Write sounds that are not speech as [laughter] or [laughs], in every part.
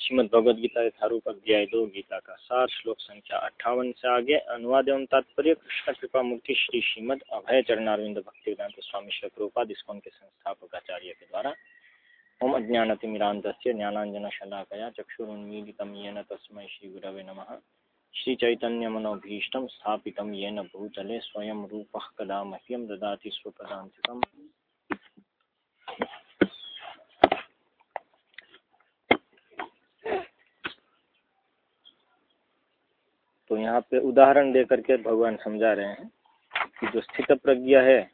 श्रीमद भगवद गीता यथारूप अध्याय दो गीता का सार श्लोक संख्या अट्ठावन से आगे अनुवाद एवं तात्पर्य, कृष्ण कृपा मूर्ति श्री श्रीमद अभय चरणारविंद भक्ति वेदांत स्वामी श्री डिस्कॉन के संस्थापक आचार्य के द्वारा। ओम अज्ञानतिमिरांत ज्ञानांजन शलाकया चक्षुरुन्मीलितं येन तस्मै श्रीगुरवे नमः। श्रीचैतन्यमनोभीष्टं स्थापित येन भूतले स्वयं रूप कदा मह्यं ददाति स्वपदान्तिकम्। तो यहाँ पे उदाहरण दे करके भगवान समझा रहे हैं कि जो स्थित प्रज्ञा है,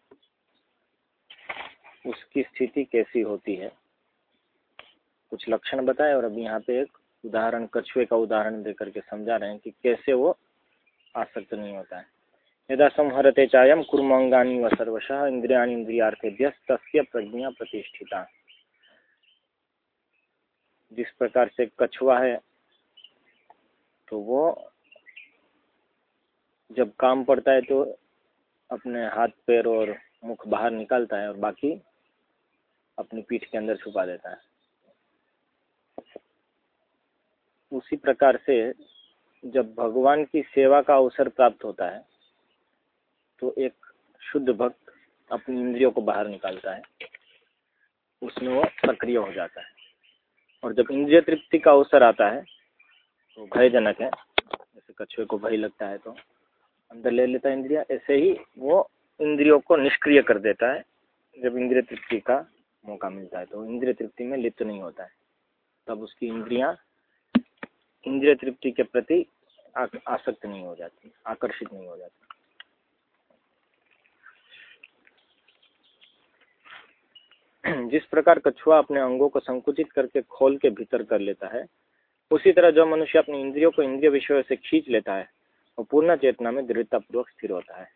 उसकी स्थिति कैसी होती है। कुछ लक्षण बताए और अभी यहाँ पे एक उदाहरण, कछुए का उदाहरण दे करके समझा रहे हैं कि कैसे वो आसक्त नहीं होता है। यदा संहरते चायम कुर्मंगानी व सर्वश इंद्रियाणी इंद्रियार्थेभ्य तस्य प्रज्ञा प्रतिष्ठिता। जिस प्रकार से कछुआ है तो वो जब काम पड़ता है तो अपने हाथ, पैर और मुख बाहर निकालता है और बाकी अपनी पीठ के अंदर छुपा देता है। उसी प्रकार से जब भगवान की सेवा का अवसर प्राप्त होता है तो एक शुद्ध भक्त अपनी इंद्रियों को बाहर निकालता है। उसमें वो सक्रिय हो जाता है। और जब इंद्रिय तृप्ति का अवसर आता है तो भयजनक है। जैसे कछुए को भय लगता है तो अंदर ले लेता है इंद्रिया, ऐसे ही वो इंद्रियों को निष्क्रिय कर देता है। जब इंद्रिय तृप्ति का मौका मिलता है तो इंद्रिय तृप्ति में लिप्त नहीं होता है। तब उसकी इंद्रियाँ, इंद्रिय तृप्ति के प्रति आसक्त नहीं हो जाती, आकर्षित नहीं हो जाती। [clears throat] जिस प्रकार कछुआ अपने अंगों को संकुचित करके खोल के भीतर कर लेता है, उसी तरह जो मनुष्य अपनी इंद्रियों को इंद्रिय विषयों से खींच लेता है वो पूर्ण चेतना में दृढ़ता पूर्वक स्थिर होता है।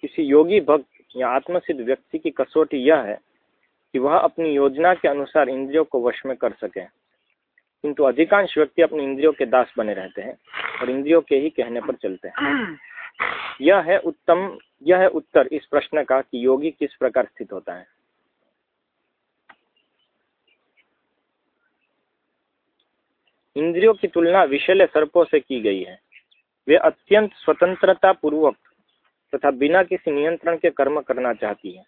किसी योगी भक्त या आत्मसिद्ध व्यक्ति की कसौटी यह है कि वह अपनी योजना के अनुसार इंद्रियों को वश में कर सके। किंतु अधिकांश व्यक्ति अपने इंद्रियों के दास बने रहते हैं और इंद्रियों के ही कहने पर चलते हैं। यह है उत्तम, यह है उत्तर इस प्रश्न का कि योगी किस प्रकार स्थित होता है। इंद्रियों की तुलना विषैले सर्पों से की गई है। वे अत्यंत स्वतंत्रता पूर्वक तथा बिना किसी नियंत्रण के कर्म करना चाहती है।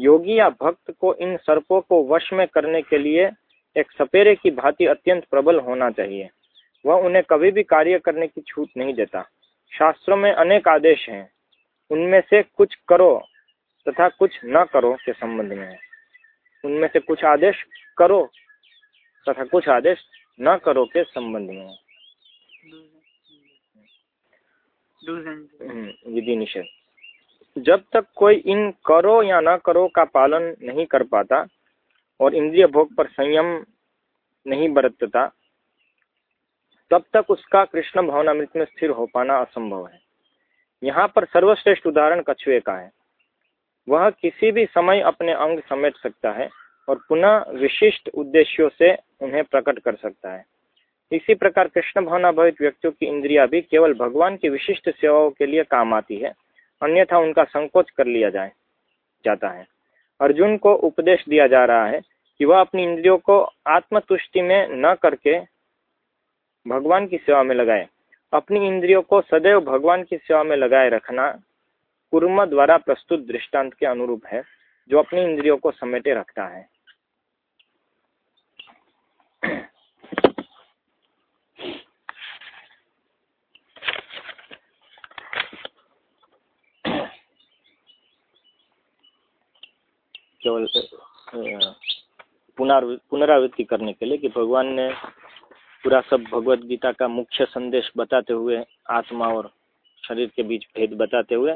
योगी या भक्त को इन सर्पों को वश में करने के लिए एक सपेरे की भांति अत्यंत प्रबल होना चाहिए। वह उन्हें कभी भी कार्य करने की छूट नहीं देता। शास्त्रों में अनेक आदेश हैं। उनमें से कुछ करो तथा कुछ न करो के संबंध में है। उनमें से कुछ आदेश करो तथा कुछ आदेश न करो के संबंध में। हम्म, विधि निषेध। जब तक कोई इन करो या न करो का पालन नहीं कर पाता और इंद्रिय भोग पर संयम नहीं बरतता तब तक उसका कृष्ण भावनामृत में स्थिर हो पाना असंभव है। यहाँ पर सर्वश्रेष्ठ उदाहरण कछुए का है। वह किसी भी समय अपने अंग समेट सकता है और पुनः विशिष्ट उद्देश्यों से उन्हें प्रकट कर सकता है। इसी प्रकार कृष्ण भावना भावनाभावित व्यक्तियों की इंद्रिया भी केवल भगवान की विशिष्ट सेवाओं के लिए काम आती है, अन्यथा उनका संकोच कर लिया जाए, जाता है। अर्जुन को उपदेश दिया जा रहा है कि वह अपनी इंद्रियों को आत्मतुष्टि में न करके भगवान की सेवा में लगाए। अपनी इंद्रियों को सदैव भगवान की सेवा में लगाए रखना कुर्म द्वारा प्रस्तुत दृष्टांत के अनुरूप है, जो अपनी इंद्रियों को समेटे रखता है। केवल पुनरावृत्ति करने के लिए कि भगवान ने पूरा सब भगवत गीता का मुख्य संदेश बताते हुए, आत्मा और शरीर के बीच भेद बताते हुए,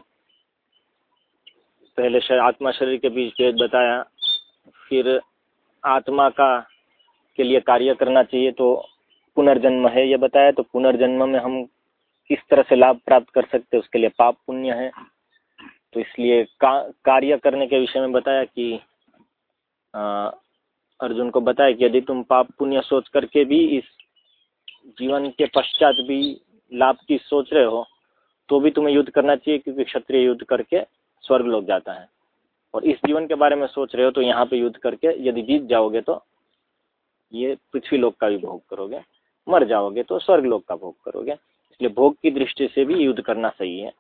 पहले आत्मा शरीर के बीच भेद बताया, फिर आत्मा का के लिए कार्य करना चाहिए तो पुनर्जन्म है ये बताया तो पुनर्जन्म में हम किस तरह से लाभ प्राप्त कर सकते उसके लिए पाप पुण्य है। तो इसलिए का, कार्य करने के विषय में बताया कि आ, अर्जुन को बताया कि यदि तुम पाप पुण्य सोच करके भी इस जीवन के पश्चात भी लाभ की सोच रहे हो तो भी तुम्हें युद्ध करना चाहिए क्योंकि क्षत्रिय युद्ध करके स्वर्ग लोग जाता है। और इस जीवन के बारे में सोच रहे हो तो यहाँ पे युद्ध करके यदि जीत जाओगे तो ये पृथ्वी लोक का भी भोग करोगे, मर जाओगे तो स्वर्ग लोक का भोग करोगे। इसलिए भोग की दृष्टि से भी युद्ध करना सही है।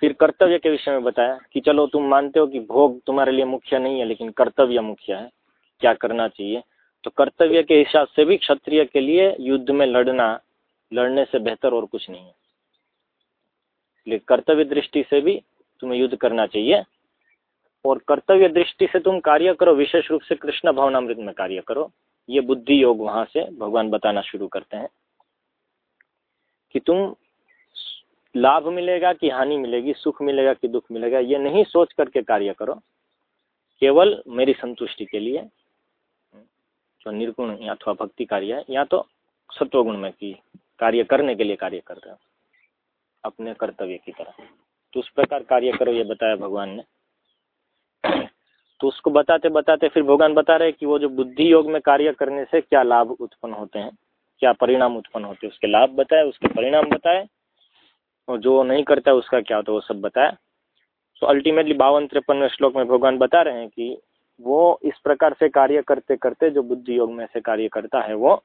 फिर कर्तव्य के विषय में बताया कि चलो तुम मानते हो कि भोग तुम्हारे लिए मुख्य नहीं है, लेकिन कर्तव्य मुख्य है। क्या करना चाहिए? तो कर्तव्य के हिसाब से भी क्षत्रिय के लिए युद्ध में लड़ना, लड़ने से बेहतर और कुछ नहीं है। इसलिए कर्तव्य दृष्टि से भी तुम्हें युद्ध करना चाहिए। और कर्तव्य दृष्टि से तुम कार्य करो, विशेष रूप से कृष्ण भावनामृत में कार्य करो। ये बुद्धि योग वहाँ से भगवान बताना शुरू करते हैं कि तुम लाभ मिलेगा कि हानि मिलेगी, सुख मिलेगा कि दुख मिलेगा, ये नहीं सोच करके कार्य करो। केवल मेरी संतुष्टि के लिए, जो निर्गुण अथवा भक्ति कार्य है, या तो सत्वगुण में की कार्य करने के लिए कार्य कर रहे हो, अपने कर्तव्य की तरह। तो उस प्रकार कार्य करो, ये बताया भगवान ने। तो उसको बताते बताते फिर भगवान बता रहे कि वो जो बुद्धि योग में कार्य करने से क्या लाभ उत्पन्न होते हैं, क्या परिणाम उत्पन्न होते हैं, उसके लाभ बताए, उसके परिणाम बताए, और जो नहीं करता उसका क्या होता है, वो सब बताया तो अल्टीमेटली बावन, तिरपनवे श्लोक में भगवान बता रहे हैं कि वो इस प्रकार से कार्य करते करते जो बुद्धि योग में से कार्य करता है, वो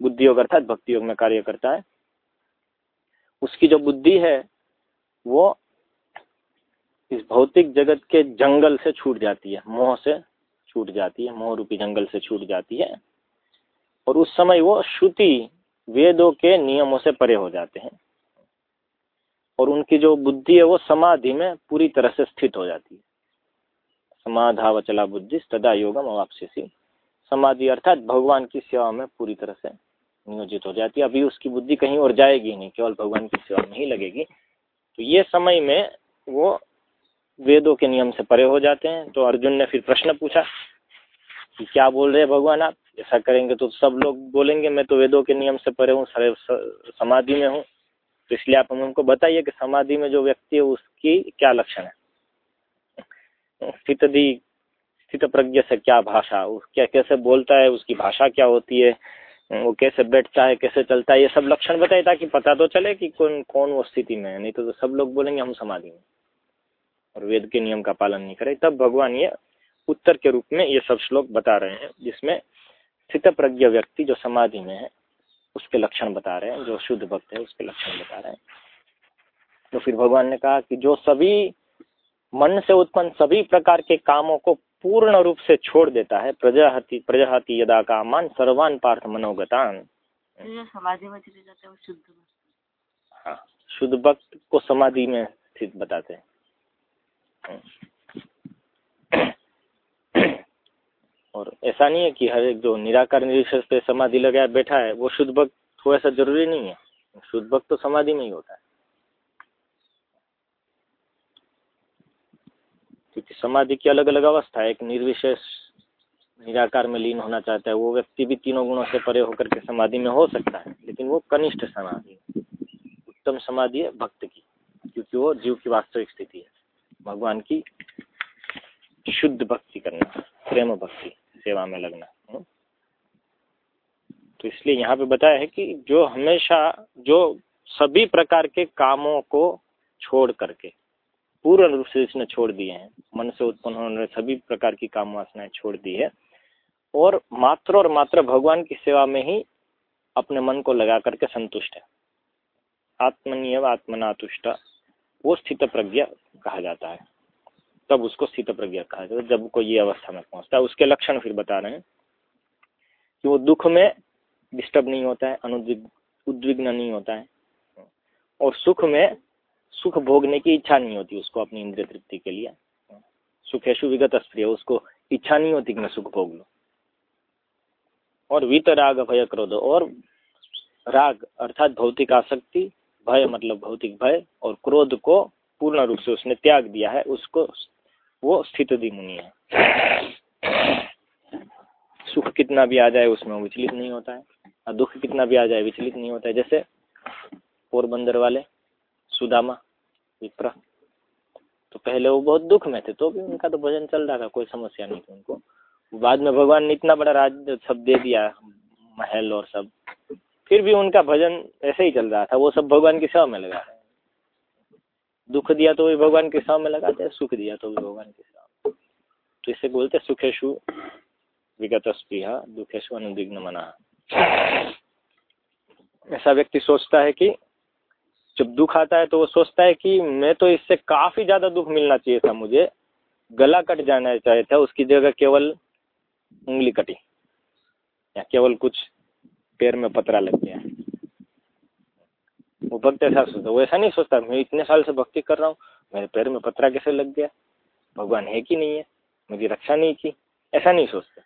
बुद्धि योग अर्थात भक्ति योग में कार्य करता है, उसकी जो बुद्धि है, वो इस भौतिक जगत के जंगल से छूट जाती है, मोह से छूट जाती है, मोह रूपी जंगल से छूट जाती है। और उस समय वो श्रुति वेदों के नियमों से परे हो जाते हैं। और उनकी जो बुद्धि है वो समाधि में पूरी तरह से स्थित हो जाती है। समाधावचला बुद्धि तदा योगम अवापसी समाधि अर्थात भगवान की सेवा में पूरी तरह से नियोजित हो जाती है। अभी उसकी बुद्धि कहीं और जाएगी नहीं, केवल भगवान की सेवा में ही लगेगी। तो ये समय में वो वेदों के नियम से परे हो जाते हैं तो अर्जुन ने फिर प्रश्न पूछा कि क्या बोल रहे हैं भगवान आप? ऐसा करेंगे तो सब लोग बोलेंगे मैं तो वेदों के नियम से परे हूँ समाधि में हूँ। तो इसलिए आप हमको बताइए कि समाधि में जो व्यक्ति है उसकी क्या लक्षण है? स्थित स्थित प्रज्ञ से क्या भाषा क्या कैसे बोलता है उसकी भाषा क्या होती है वो कैसे बैठता है कैसे चलता है ये सब लक्षण बताए ताकि पता तो चले कि कौन कौन वो स्थिति में है। नहीं तो, तो सब लोग बोलेंगे हम समाधि में। और वेद के नियम का पालन नहीं करे तब भगवान ये उत्तर के रूप में ये सब श्लोक बता रहे हैं जिसमें स्थित प्रज्ञ व्यक्ति जो समाधि में है उसके लक्षण बता रहे हैं जो शुद्ध भक्त है उसके लक्षण बता रहे हैं। तो फिर भगवान ने कहा कि जो सभी मन से उत्पन्न सभी प्रकार के कामों को पूर्ण रूप से छोड़ देता है प्रजाहति प्रजाहति यदा का मान सर्वान पार्थ मनोगतान। समाधि में चले जाते हैं शुद्ध हाँ शुद्ध भक्त को समाधि में स्थित बताते हैं। [coughs] और ऐसा नहीं है कि हर एक जो निराकार निरीक्षक पे समाधि लगाया बैठा है, वो शुद्ध भक्त हो ऐसा ज़रूरी नहीं है। शुद्ध भक्त तो समाधि में ही होता है। क्योंकि समाधि की अलग अलग अवस्था है। एक निर्विशेष निराकार में लीन होना चाहता है, वो व्यक्ति भी तीनों गुणों से परे होकर के समाधि में हो सकता है, लेकिन वो कनिष्ठ समाधि उत्तम समाधि है भक्त की, क्योंकि वो जीव की वास्तविक स्थिति है। भगवान की शुद्ध भक्ति करना, प्रेम भक्ति, सेवा में लगना। तो इसलिए यहाँ पे बताया है कि जो हमेशा, जो सभी प्रकार के कामों को छोड़ करके, पूर्ण रूप से इसने छोड़ दिए हैं, मन से उत्पन्न होने सभी प्रकार की काम वासनाएँ छोड़ दी है, और मात्र और मात्र भगवान की सेवा में ही अपने मन को लगा करके संतुष्ट है आत्मनिय आत्मनातुष्ट वो स्थित प्रज्ञा कहा जाता है। तब उसको स्थित प्रज्ञा कहा जाता है, जब कोई ये अवस्था में पहुँचता है। उसके लक्षण फिर बता रहे हैं कि वो दुख में डिस्टर्ब नहीं होता है, अनुद्विग उद्विग्न नहीं होता है। और सुख में सुख भोगने की इच्छा नहीं होती उसको अपनी इंद्रिय तृप्ति के लिए। सुखेशु विगत स्प्रिय, उसको इच्छा नहीं होती कि मैं सुख भोग लू। और वित राग भय क्रोध और राग अर्थात भौतिक आसक्ति भय मतलब भौतिक भय और क्रोध को पूर्ण रूप से उसने त्याग दिया है, उसको वो स्थित मुनि है। सुख कितना भी आ जाए उसमें विचलित नहीं होता है, और दुख कितना भी आ जाए विचलित नहीं होता है, जैसे पोरबंदर वाले, सुदामा, विप्र। तो पहले वो बहुत दुख में थे तो भी उनका तो भजन चल रहा था, कोई समस्या नहीं थी उनको। बाद में भगवान ने इतना बड़ा राज सब दे दिया, महल और सब। फिर भी उनका भजन ऐसे ही चल रहा था, वो सब भगवान की सेवा में लगा दुख दिया तो भी भगवान की सेवा में लगाते सुख दिया तो भी भगवान की सेवा तो इसे बोलते सुखेशु विगत दुखेशु अनुदिग्न मना। ऐसा व्यक्ति सोचता है कि जब दुख आता है तो वो सोचता है कि मैं तो इससे काफ़ी ज़्यादा दुख मिलना चाहिए था मुझे। गला कट जाना चाहिए था, उसकी जगह केवल उंगली कटी। या केवल कुछ पैर में पतरा लग गया। वो भक्त ऐसा सोचता वो ऐसा नहीं सोचता, मैं इतने साल से भक्ति कर रहा हूँ, मेरे पैर में पतरा कैसे लग गया? भगवान है कि नहीं है? मेरी रक्षा नहीं की ऐसा नहीं सोचते।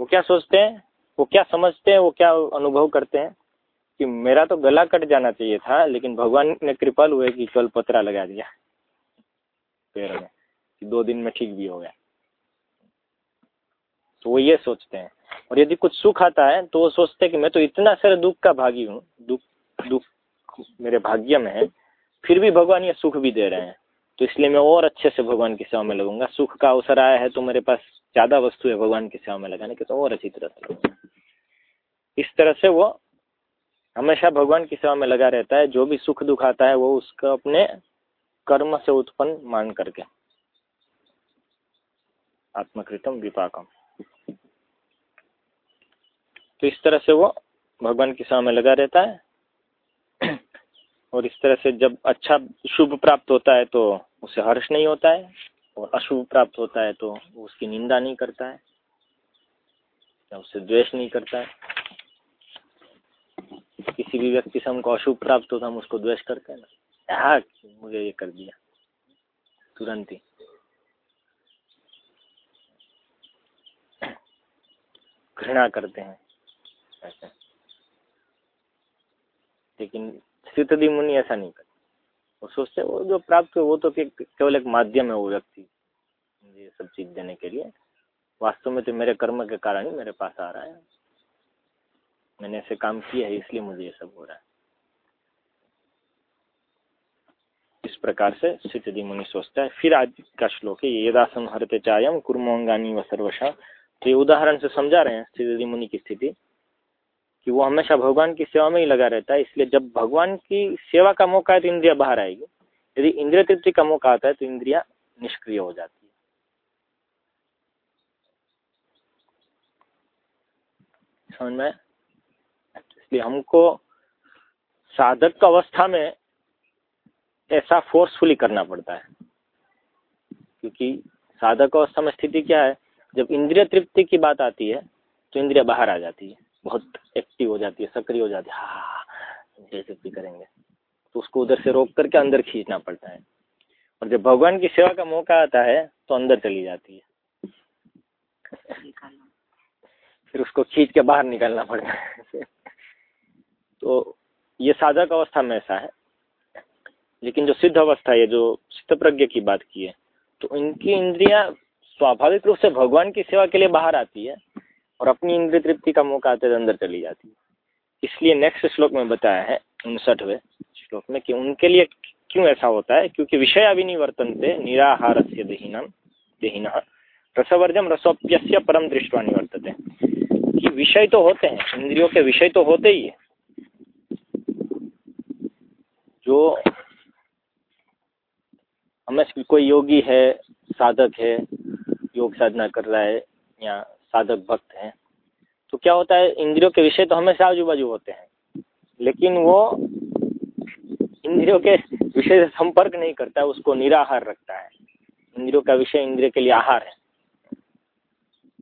वो क्या सोचते हैं? वो क्या समझते हैं? वो क्या अनुभव करते हैं? कि मेरा तो गला कट जाना चाहिए था, लेकिन भगवान ने कृपल हुए कि कल पतरा लगा दिया। पैर में। दो दिन में ठीक भी हो गया। तो वो ये सोचते हैं। और यदि कुछ सुख आता है तो वो सोचते हैं कि मैं तो इतना सारे दुख का भागी हूँ, दुख दुख मेरे भाग्य में है, फिर भी भगवान ये सुख भी दे रहे हैं। तो इसलिए मैं और अच्छे से भगवान की सेवा में लगूँगा। सुख का अवसर आया है तो मेरे पास ज़्यादा वस्तु है भगवान की सेवा में लगाने के तो और अच्छी तरह से इस तरह से वो हमेशा भगवान की सेवा में लगा रहता है। जो भी सुख दुख आता है, वो उसका अपने कर्म से उत्पन्न मान करके। आत्मकृतम विपाकम। तो इस तरह से वो भगवान की सेवा में लगा रहता है। और इस तरह से जब अच्छा शुभ प्राप्त होता है तो उसे हर्ष नहीं होता है, और अशुभ प्राप्त होता है तो उसकी निंदा नहीं करता है, या उससे द्वेष नहीं करता है। किसी भी व्यक्ति से हमको अशुभ प्राप्त होता है हम उसको द्वेष करते हैं। ना मुझे ये कर दिया। तुरंत ही। घृणा करते हैं। ऐसे। लेकिन सिद्धि मुनि ऐसा नहीं करते। वो सोचते वो जो प्राप्त हुए, वो तो केवल एक माध्यम है वो व्यक्ति ये सब चीज़ देने के लिए। वास्तव में तो मेरे कर्म के कारण ही मेरे पास आ रहा है। मैंने ऐसे काम किया है, इसलिए मुझे ये सब हो रहा है। इस प्रकार से सिद्धि मुनि सोचता है, फिर आज का श्लोक है, ये दासम हरते चायम कुर्मोंगानी व सर्वशा। तो ये उदाहरण से समझा रहे हैं सिद्धि मुनि की स्थिति, कि वो हमेशा भगवान की सेवा में ही लगा रहता है, इसलिए जब भगवान की सेवा का मौका है तो इंद्रिया बाहर आएगी। यदि इंद्रिय तृप्ति का मौका आता है तो इंद्रिया निष्क्रिय हो जाती है। समझ में इसलिए हमको साधक अवस्था में ऐसा फोर्सफुली करना पड़ता है, क्योंकि साधक अवस्था में स्थिति क्या है? जब इंद्रिय तृप्ति की बात आती है तो इंद्रिया बाहर आ जाती है। बहुत एक्टिव हो जाती है सक्रिय हो जाती है। हाँ इंद्रिय तृप्ति करेंगे। तो उसको उधर से रोक करके अंदर खींचना पड़ता है। और जब भगवान की सेवा का मौका आता है तो अंदर चली जाती है। फिर उसको खींच के बाहर निकलना पड़ता है। तो ये साधक अवस्था में ऐसा है। लेकिन जो सिद्ध अवस्था है जो सिद्ध प्रज्ञ की बात की है तो इनकी इंद्रिया स्वाभाविक रूप से भगवान की सेवा के लिए बाहर आती है और अपनी इंद्रिय तृप्ति का मौका आते अंदर चली जाती है। इसलिए नेक्स्ट श्लोक में बताया है, उनसठवें श्लोक में कि उनके लिए क्यों ऐसा होता है? क्योंकि विषय अभी थे निराहार से देहीन, रसवर्जम रसोप्य परम दृष्टवा निवर्तते। कि विषय तो होते हैं, इंद्रियों के विषय तो होते ही है। जो हमें कोई योगी है, साधक है योग साधना कर रहा है, या साधक भक्त है। तो क्या होता है, इंद्रियों के विषय तो हमेशा आजू बाजू होते हैं। लेकिन वो इंद्रियों के विषय से संपर्क नहीं करता है उसको निराहार रखता है। इंद्रियों का विषय इंद्रिय के लिए आहार है।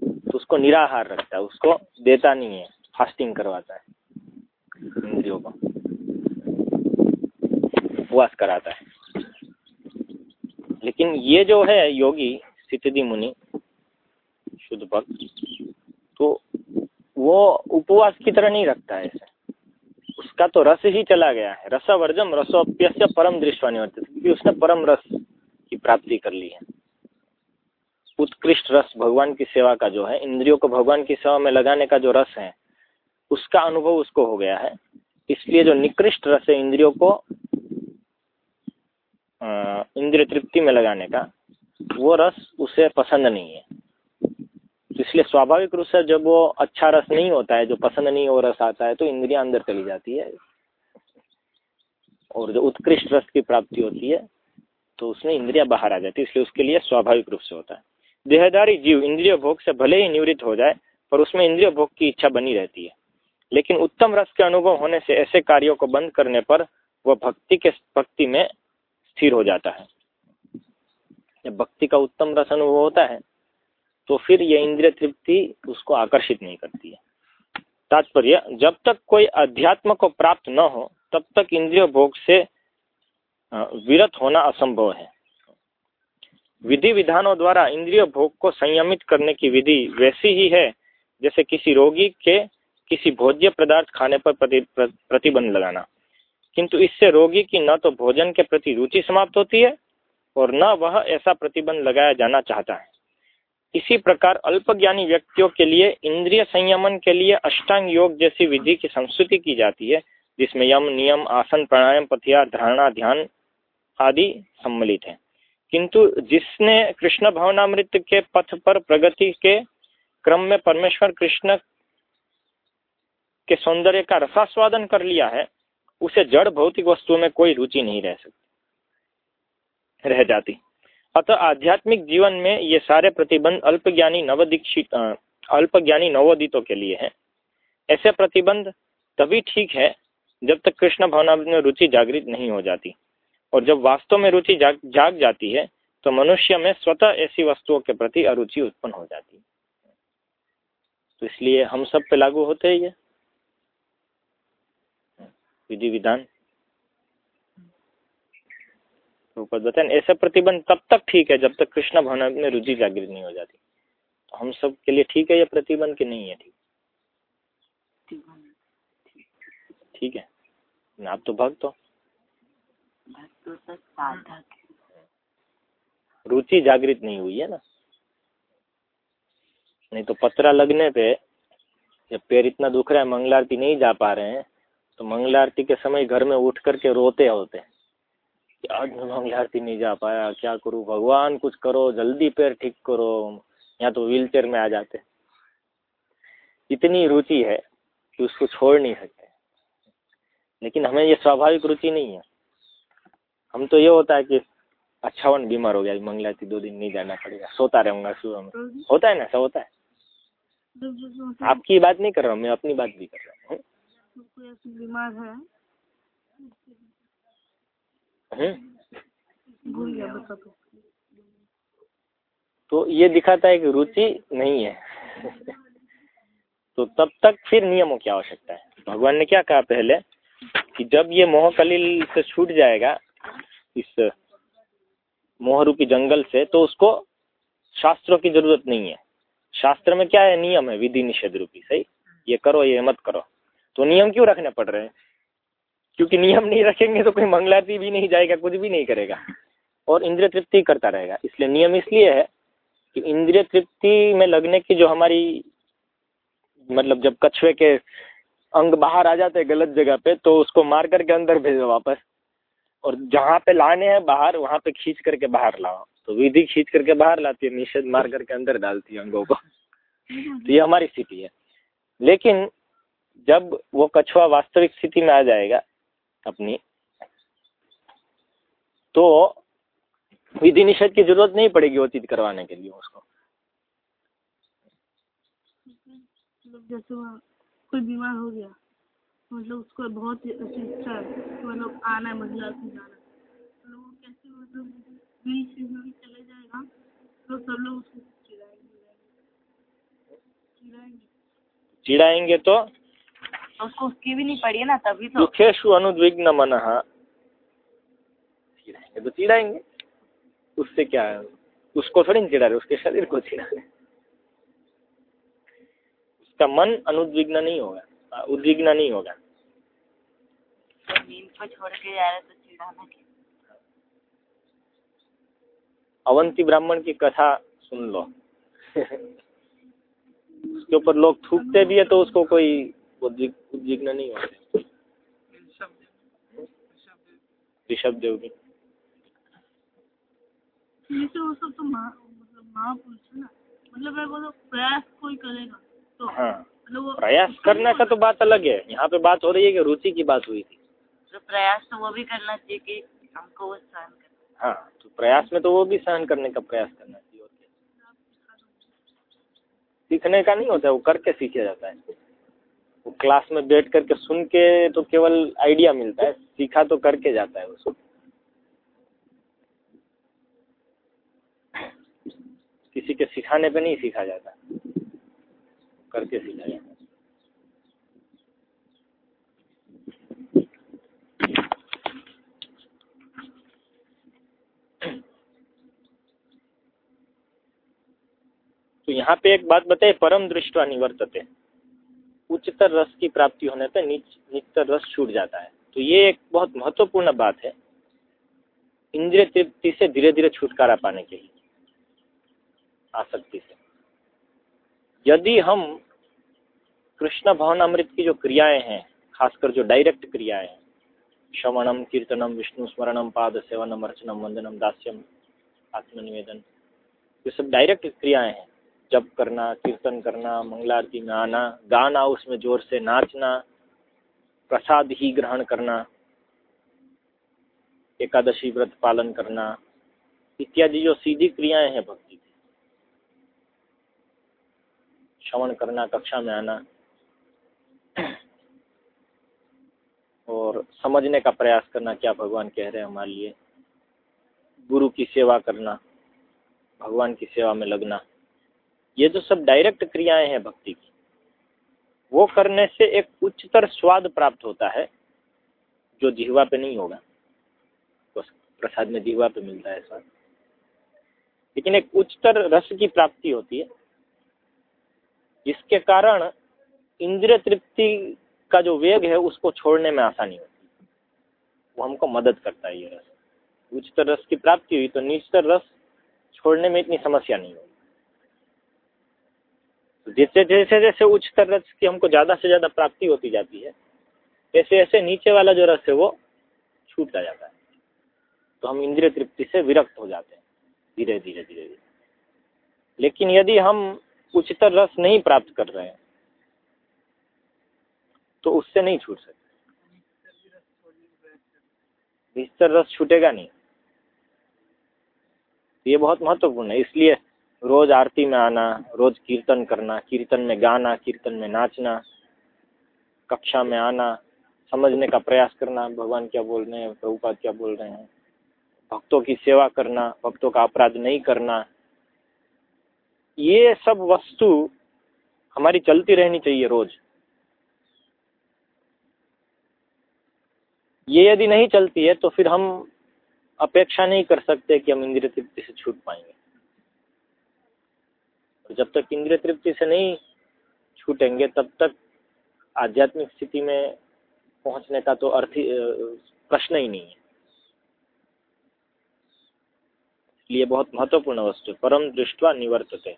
तो उसको निराहार रखता है, उसको देता नहीं है फास्टिंग करवाता है, इंद्रियों को। उपवास कराता है। लेकिन ये जो है योगी स्थिति मुनि शुद्ध भक्त तो वो उपवास की तरह नहीं रखता है उसका तो रस ही चला गया है। रसवर्जम रसोप्य परम दृष्टवानी क्योंकि उसने परम रस की प्राप्ति कर ली है। उत्कृष्ट रस भगवान की सेवा का जो है, इंद्रियों को भगवान की सेवा में लगाने का जो रस है, उसका अनुभव उसको हो गया है। इसलिए जो निकृष्ट रस है इंद्रियों को इंद्रिय तृप्ति में लगाने का, वो रस उसे पसंद नहीं है। इसलिए स्वाभाविक रूप से जब वो अच्छा रस नहीं होता है, जो पसंद नहीं वो रस आता है तो इंद्रिया अंदर चली जाती है। और जो उत्कृष्ट रस की प्राप्ति होती है तो उसमें इंद्रिया बाहर आ जाती है, इसलिए उसके लिए स्वाभाविक रूप से होता है। देहदारी जीव इंद्रिय भोग से भले ही निवृत्त हो जाए, पर उसमें इंद्रिय भोग की इच्छा बनी रहती है। लेकिन उत्तम रस के अनुभव होने से ऐसे कार्यों को बंद करने पर वह भक्ति के भक्ति में स्थिर हो जाता है। जब भक्ति का उत्तम रस अनुभव होता है तो फिर यह इंद्रिय तृप्ति उसको आकर्षित नहीं करती है। तात्पर्य जब तक कोई अध्यात्म को प्राप्त न हो तब तक इंद्रिय भोग से विरत होना असंभव है। विधि विधानों द्वारा इंद्रिय भोग को संयमित करने की विधि वैसी ही है जैसे किसी रोगी के किसी भोज्य पदार्थ खाने पर प्रति, प्रतिबंध लगाना। किंतु इससे रोगी की न तो भोजन के प्रति रुचि समाप्त होती है और न वह ऐसा प्रतिबंध लगाया जाना चाहता है। इसी प्रकार अल्पज्ञानी व्यक्तियों के लिए इंद्रिय संयमन के लिए अष्टांग योग जैसी विधि की संस्तुति की जाती है, जिसमें यम, नियम, आसन, प्राणायाम पथिया धारणा, ध्यान आदि सम्मिलित है। किंतु जिसने कृष्ण भावनामृत के पथ पर प्रगति के क्रम में परमेश्वर कृष्ण के सौंदर्य का रसास्वादन कर लिया है, उसे जड़ भौतिक वस्तुओं में कोई रुचि नहीं रह सकती रह जाती। अतः आध्यात्मिक जीवन में ये सारे प्रतिबंध अल्पज्ञानी नवदीक्षित अल्पज्ञानी नवोदितों के लिए है। ऐसे प्रतिबंध तभी ठीक है जब तक कृष्ण भावना में रुचि जागृत नहीं हो जाती। और जब वास्तव में रुचि जाग जाग जाती है तो मनुष्य में स्वतः ऐसी वस्तुओं के प्रति अरुचि उत्पन्न हो जाती। है तो इसलिए हम सब पे लागू होते ही है विधि विधान। ऊपर बताए ऐसा प्रतिबंध तब तक ठीक है जब तक कृष्ण भावना में रुचि जागृत नहीं हो जाती। तो हम सब के लिए ठीक है ये प्रतिबंध की नहीं है ठीक? ठीक है। ना आप तो भक्त हो। रुचि जागृत नहीं हुई है ना? नहीं तो पत्रा लगने पे जब पैर इतना दुख रहा है मंगलारती नहीं जा पा रहे हैं तो मंगलारती के समय घर में उठ करके रोते होते हैं। आज मैं मंगल आरती नहीं जा पाया। क्या करूँ? भगवान कुछ करो जल्दी पैर ठीक करो। या तो व्हील चेयर में आ जाते। इतनी रुचि है कि उसको छोड़ नहीं सकते। लेकिन हमें ये स्वाभाविक रुचि नहीं है। हम तो ये होता है कि अच्छा वन बीमार हो गया मंगल दो दिन नहीं जाना पड़ेगा। सोता रहूँगा सुबह में। होता है ना ऐसा होता है। आपकी बात नहीं कर रहा हूँ मैं अपनी बात भी कर रहा हूँ। बीमार है? तो। ये दिखाता है कि रुचि नहीं है। [laughs] तो तब तक फिर नियमों की आवश्यकता है। भगवान ने क्या कहा पहले? कि जब ये मोह कलील से छूट जाएगा इस मोह रूपी जंगल से तो उसको शास्त्रों की ज़रूरत नहीं है। शास्त्र में क्या है? नियम है विधि निषेध रूपी। सही? ये करो ये मत करो। तो नियम क्यों रखने पड़ रहे हैं? क्योंकि नियम नहीं रखेंगे तो कोई मंगलारती भी नहीं जाएगा, कुछ भी नहीं करेगा। और इंद्रिय तृप्ति करता रहेगा। इसलिए नियम इसलिए है कि इंद्रिय तृप्ति में लगने की जो हमारी मतलब जब कछुए के अंग बाहर आ जाते हैं गलत जगह पे तो उसको मार करके अंदर भेजो वापस। और जहाँ पे लाने हैं बाहर, वहाँ पे खींच करके बाहर लाओ। तो विधि खींच करके बाहर लाती है, निषेध मार करके अंदर डालती है अंगों को। तो ये हमारी स्थिति है। लेकिन जब वो कछुआ वास्तविक स्थिति में आ जाएगा अपनी। तो विधि निषेध की ज़रूरत नहीं पड़ेगी वो चीज़ करवाने के लिए उसको। मतलब जैसे कोई बीमार हो गया मतलब उसको बहुत इच्छा है मतलब आना है महिला से जाना। तो वो कैसे मतलब बीच में चले जाएगा तो सब लोग उसको चिढ़ाएँगे चिढ़ाएँगे। चिढ़ाएँगे तो तो उसको उसकी भी नहीं पड़ी है ना तभी तो। दुखेशु अनुद्विग्न मन चिढ़ाएँगे तो चिढ़ाएँगे। उससे क्या है? उसको थोड़ी नहीं चिढ़ा रहे उसके शरीर को चिढ़ा रहे। उसका मन अनुद्विग्न नहीं होगा उद्विग्न नहीं होगा। तो नींद को छोड़ के जा रहे तो चिढ़ाना अवंती ब्राह्मण की कथा सुन लो। [laughs] उसके ऊपर लोग थूकते भी है तो उसको कोई उद्विग्न नहीं होते ऋषभ देव भी। वो सब तो मतलब महापुरुष है ना। मतलब मैं बोलो प्रयास कोई करेगा तो हाँ। मतलब प्रयास करने का तो बात अलग है। यहाँ पे बात हो रही है कि रुचि की बात हुई थी। तो प्रयास तो वो भी करना चाहिए कि हमको वो सहन करना। हाँ तो प्रयास में तो वो भी सहन करने का प्रयास करना चाहिए। सीखने का नहीं होता है वो करके सीखा जाता है। क्लास में बैठ करके सुन के तो केवल आइडिया मिलता है, सीखा तो करके जाता है उसको। किसी के सिखाने पे नहीं सीखा जाता, करके सीखा जाता तो यहाँ पे एक बात बताए परम दृष्टवा निवर्तते। उच्चतर रस की प्राप्ति होने पर नीच, निचतर रस छूट जाता है। तो ये एक बहुत महत्वपूर्ण बात है, इंद्रिय तृप्ति से धीरे धीरे छुटकारा पाने के लिए, आसक्ति से। यदि हम कृष्ण भवन अमृत की जो क्रियाएँ हैं, खासकर जो डायरेक्ट क्रियाएँ हैं श्रवणम कीर्तनम, विष्णु स्मरणम, पाद सेवनम, अर्चनम, वंदनम, दास्यम, आत्मनिवेदन, ये सब डायरेक्ट क्रियाएँ हैं जप करना, कीर्तन करना, मंगलारती में आना गाना उसमें ज़ोर से नाचना, प्रसाद ही ग्रहण करना, एकादशी व्रत पालन करना, इत्यादि जो सीधी क्रियाएँ हैं भक्ति की। श्रवण करना, कक्षा में आना, और समझने का प्रयास करना क्या भगवान कह रहे हैं हमारे लिए। गुरु की सेवा करना, भगवान की सेवा में लगना। ये जो सब डायरेक्ट क्रियाएँ हैं भक्ति की, वो करने से एक उच्चतर स्वाद प्राप्त होता है जो जिहवा पे नहीं होगा। प्रसाद में जिहवा पे मिलता है स्वाद। लेकिन एक उच्चतर रस की प्राप्ति होती है। जिसके कारण इंद्रिय तृप्ति का जो वेग है, उसको छोड़ने में आसानी होती है। वो हमको मदद करता है ये रस। उच्चतर रस की प्राप्ति हुई तो निचतर रस छोड़ने में इतनी समस्या नहीं होगी। जैसे जैसे जैसे उच्चतर रस की हमको ज़्यादा से ज़्यादा प्राप्ति होती जाती है, ऐसे ऐसे नीचे वाला जो रस है वो छूटता जाता है। तो हम इंद्रिय तृप्ति से विरक्त हो जाते हैं, धीरे धीरे धीरे धीरे। लेकिन यदि हम उच्चतर रस नहीं प्राप्त कर रहे हैं तो उससे नहीं छूट सकते। निस्तर रस छूटेगा नहीं। ये बहुत महत्वपूर्ण है, इसलिए रोज आरती में आना, रोज कीर्तन करना, कीर्तन में गाना, कीर्तन में नाचना, कक्षा में आना, समझने का प्रयास करना, भगवान क्या बोल रहे हैं, प्रभुपाद क्या बोल रहे हैं। भक्तों की सेवा करना, भक्तों का अपराध नहीं करना। ये सब वस्तु हमारी चलती रहनी चाहिए रोज। ये यदि नहीं चलती है तो फिर हम अपेक्षा नहीं कर सकते कि हम इंद्रिय तृप्ति से छूट पाएँगे। तो जब तक इंद्रिय तृप्ति से नहीं छूटेंगे, तब तक आध्यात्मिक स्थिति में पहुँचने का तो अर्थ प्रश्न ही नहीं है। इसलिए बहुत महत्वपूर्ण वस्तु, परम दृष्टवा निवर्तते।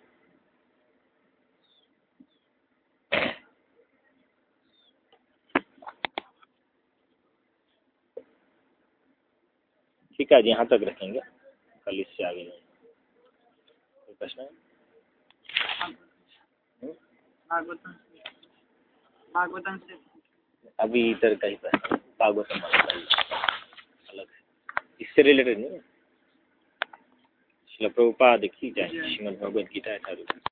ठीक है आज यहाँ तक रखेंगे। कल इससे आगे कोई प्रश्न है? भागवतम से। अभी इधर का ही। प्रश्न भागवतम अलग है। इससे रिलेटेड नहीं है। शिल प्रभुपाद की जाए श्रीमद भगवद गीता है